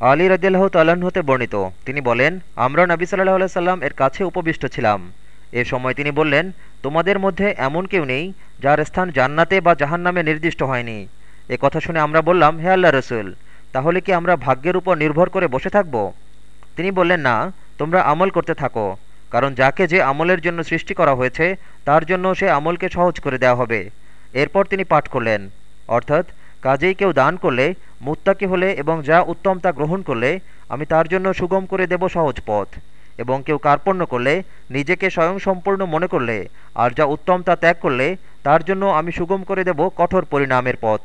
আলী রদিল্লাহ তাল্লাহ্ন হতে বর্ণিত। তিনি বলেন, আমরা নবী সাল্লাহ আল্লাহ সাল্লাম এর কাছে উপবিষ্ট ছিলাম। এ সময় তিনি বললেন, তোমাদের মধ্যে এমন কেউ নেই যার স্থান জান্নাতে বা জাহান্নামে নির্দিষ্ট হয়নি। এ কথা শুনে আমরা বললাম, হে আল্লাহ রসুল, তাহলে কি আমরা ভাগ্যের উপর নির্ভর করে বসে থাকব? তিনি বললেন, না, তোমরা আমল করতে থাকো, কারণ যাকে যে আমলের জন্য সৃষ্টি করা হয়েছে, তার জন্য সে আমলকে সহজ করে দেওয়া হবে। এরপর তিনি পাঠ করলেন। অর্থাৎ কাজেই কেউ দান করলে, মুত্তাকি হলে এবং যা উত্তম তা গ্রহণ করলে, আমি তার জন্য সুগম করে দেব সহজ পথ। এবং কেউ কার্পণ্য করলে, নিজেকে স্বয়ংসম্পূর্ণ মনে করলে, আর যা উত্তম তা ত্যাগ করলে, তার জন্য আমি সুগম করে দেব কঠোর পরিণামের পথ।